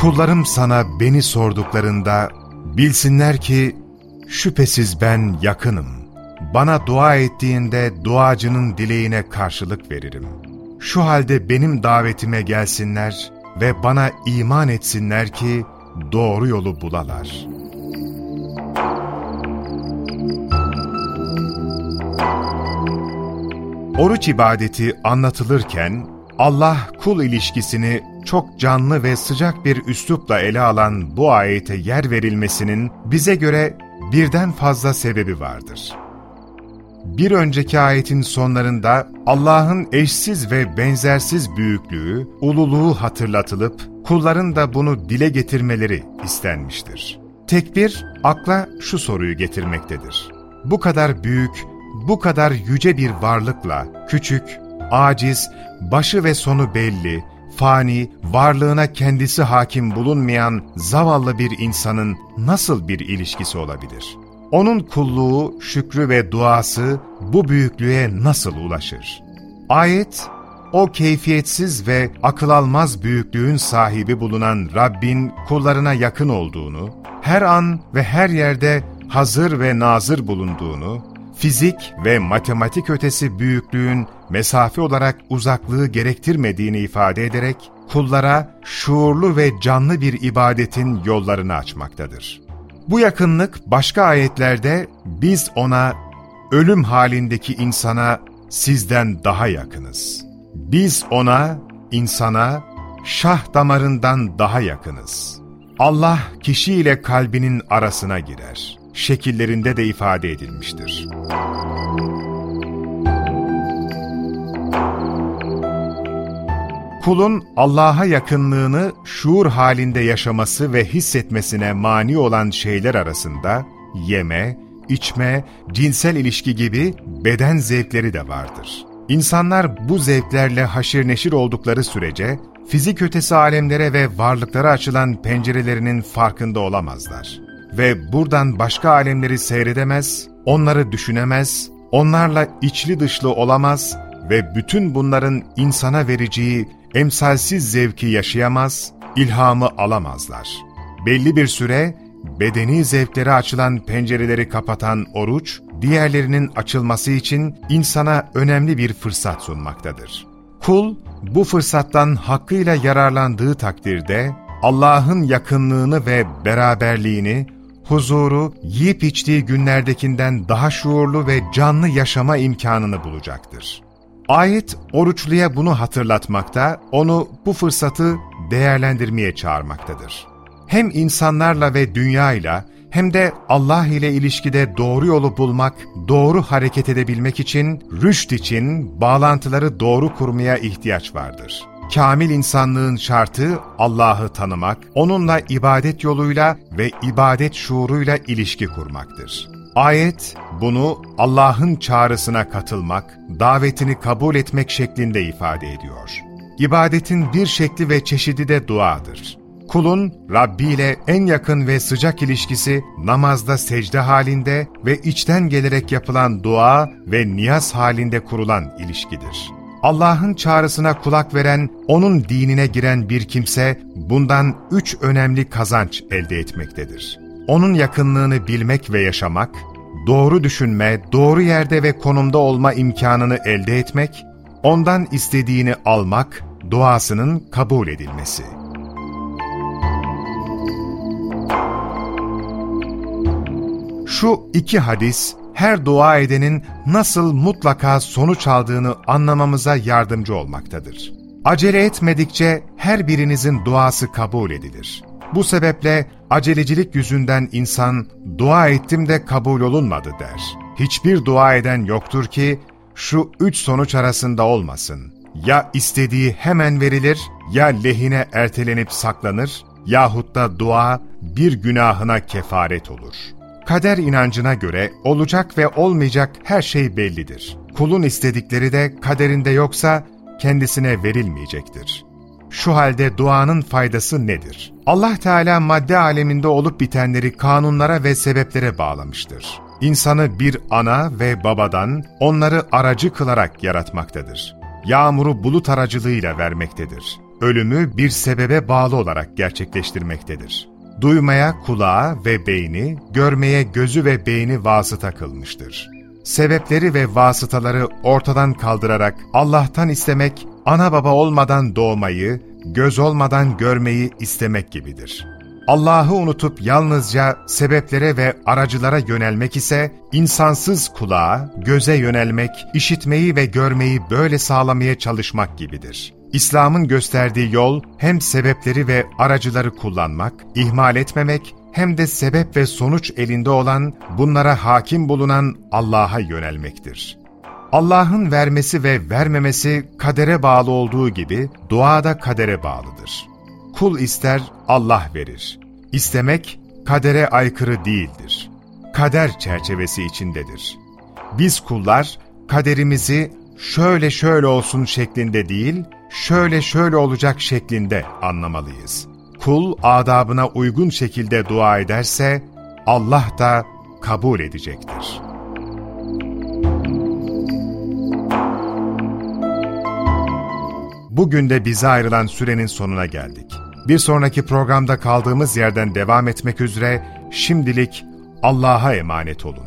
Kullarım sana beni sorduklarında bilsinler ki şüphesiz ben yakınım. Bana dua ettiğinde duacının dileğine karşılık veririm. Şu halde benim davetime gelsinler ve bana iman etsinler ki doğru yolu bulalar. Oruç ibadeti anlatılırken Allah kul ilişkisini çok canlı ve sıcak bir üslupla ele alan bu ayete yer verilmesinin bize göre birden fazla sebebi vardır. Bir önceki ayetin sonlarında Allah'ın eşsiz ve benzersiz büyüklüğü, ululuğu hatırlatılıp kulların da bunu dile getirmeleri istenmiştir. Tekbir, akla şu soruyu getirmektedir. Bu kadar büyük, bu kadar yüce bir varlıkla küçük, aciz, başı ve sonu belli, fani, varlığına kendisi hakim bulunmayan zavallı bir insanın nasıl bir ilişkisi olabilir? Onun kulluğu, şükrü ve duası bu büyüklüğe nasıl ulaşır? Ayet, o keyfiyetsiz ve akıl almaz büyüklüğün sahibi bulunan Rabbin kullarına yakın olduğunu, her an ve her yerde hazır ve nazır bulunduğunu, fizik ve matematik ötesi büyüklüğün mesafe olarak uzaklığı gerektirmediğini ifade ederek, kullara şuurlu ve canlı bir ibadetin yollarını açmaktadır. Bu yakınlık başka ayetlerde biz ona, ölüm halindeki insana sizden daha yakınız. Biz ona, insana, şah damarından daha yakınız. Allah kişiyle kalbinin arasına girer. Şekillerinde de ifade edilmiştir. Kulun Allah'a yakınlığını şuur halinde yaşaması ve hissetmesine mani olan şeyler arasında yeme, içme, cinsel ilişki gibi beden zevkleri de vardır. İnsanlar bu zevklerle haşir neşir oldukları sürece fizik ötesi alemlere ve varlıklara açılan pencerelerinin farkında olamazlar. Ve buradan başka alemleri seyredemez, onları düşünemez, onlarla içli dışlı olamaz ve bütün bunların insana vereceği emsalsiz zevki yaşayamaz, ilhamı alamazlar. Belli bir süre bedeni zevklere açılan pencereleri kapatan oruç, diğerlerinin açılması için insana önemli bir fırsat sunmaktadır. Kul, bu fırsattan hakkıyla yararlandığı takdirde, Allah'ın yakınlığını ve beraberliğini, huzuru, yiyip içtiği günlerdekinden daha şuurlu ve canlı yaşama imkanını bulacaktır. Ayet, oruçluya bunu hatırlatmakta, onu bu fırsatı değerlendirmeye çağırmaktadır. Hem insanlarla ve dünyayla hem de Allah ile ilişkide doğru yolu bulmak, doğru hareket edebilmek için, rüşt için bağlantıları doğru kurmaya ihtiyaç vardır. Kamil insanlığın şartı Allah'ı tanımak, onunla ibadet yoluyla ve ibadet şuuruyla ilişki kurmaktır. Ayet, bunu Allah'ın çağrısına katılmak, davetini kabul etmek şeklinde ifade ediyor. İbadetin bir şekli ve çeşidi de duadır. Kulun Rabbi ile en yakın ve sıcak ilişkisi namazda secde halinde ve içten gelerek yapılan dua ve niyaz halinde kurulan ilişkidir. Allah'ın çağrısına kulak veren, onun dinine giren bir kimse bundan üç önemli kazanç elde etmektedir. Onun yakınlığını bilmek ve yaşamak, doğru düşünme, doğru yerde ve konumda olma imkanını elde etmek, ondan istediğini almak, duasının kabul edilmesi. Şu iki hadis, her dua edenin nasıl mutlaka sonuç aldığını anlamamıza yardımcı olmaktadır. Acele etmedikçe her birinizin duası kabul edilir. Bu sebeple acelecilik yüzünden insan dua ettim de kabul olunmadı der. Hiçbir dua eden yoktur ki şu üç sonuç arasında olmasın. ya istediği hemen verilir, ya lehine ertelenip saklanır, yahut da dua bir günahına kefaret olur. Kader inancına göre olacak ve olmayacak her şey bellidir. Kulun istedikleri de kaderinde yoksa kendisine verilmeyecektir. Şu halde duanın faydası nedir? Allah Teala madde aleminde olup bitenleri kanunlara ve sebeplere bağlamıştır. İnsanı bir ana ve babadan onları aracı kılarak yaratmaktadır. Yağmuru bulut aracılığıyla vermektedir. Ölümü bir sebebe bağlı olarak gerçekleştirmektedir. Duymaya kulağı ve beyni, görmeye gözü ve beyni vasıta kılmıştır. Sebepleri ve vasıtaları ortadan kaldırarak Allah'tan istemek, ana baba olmadan doğmayı, göz olmadan görmeyi istemek gibidir. Allah'ı unutup yalnızca sebeplere ve aracılara yönelmek ise, insansız kulağa, göze yönelmek, işitmeyi ve görmeyi böyle sağlamaya çalışmak gibidir. İslam'ın gösterdiği yol hem sebepleri ve aracıları kullanmak, ihmal etmemek, hem de sebep ve sonuç elinde olan, bunlara hakim bulunan Allah'a yönelmektir. Allah'ın vermesi ve vermemesi kadere bağlı olduğu gibi dua da kadere bağlıdır. Kul ister, Allah verir. İstemek kadere aykırı değildir. Kader çerçevesi içindedir. Biz kullar kaderimizi şöyle şöyle olsun şeklinde değil, şöyle şöyle olacak şeklinde anlamalıyız. Kul adabına uygun şekilde dua ederse Allah da kabul edecektir. Bugün de bize ayrılan sürenin sonuna geldik. Bir sonraki programda kaldığımız yerden devam etmek üzere şimdilik Allah'a emanet olun.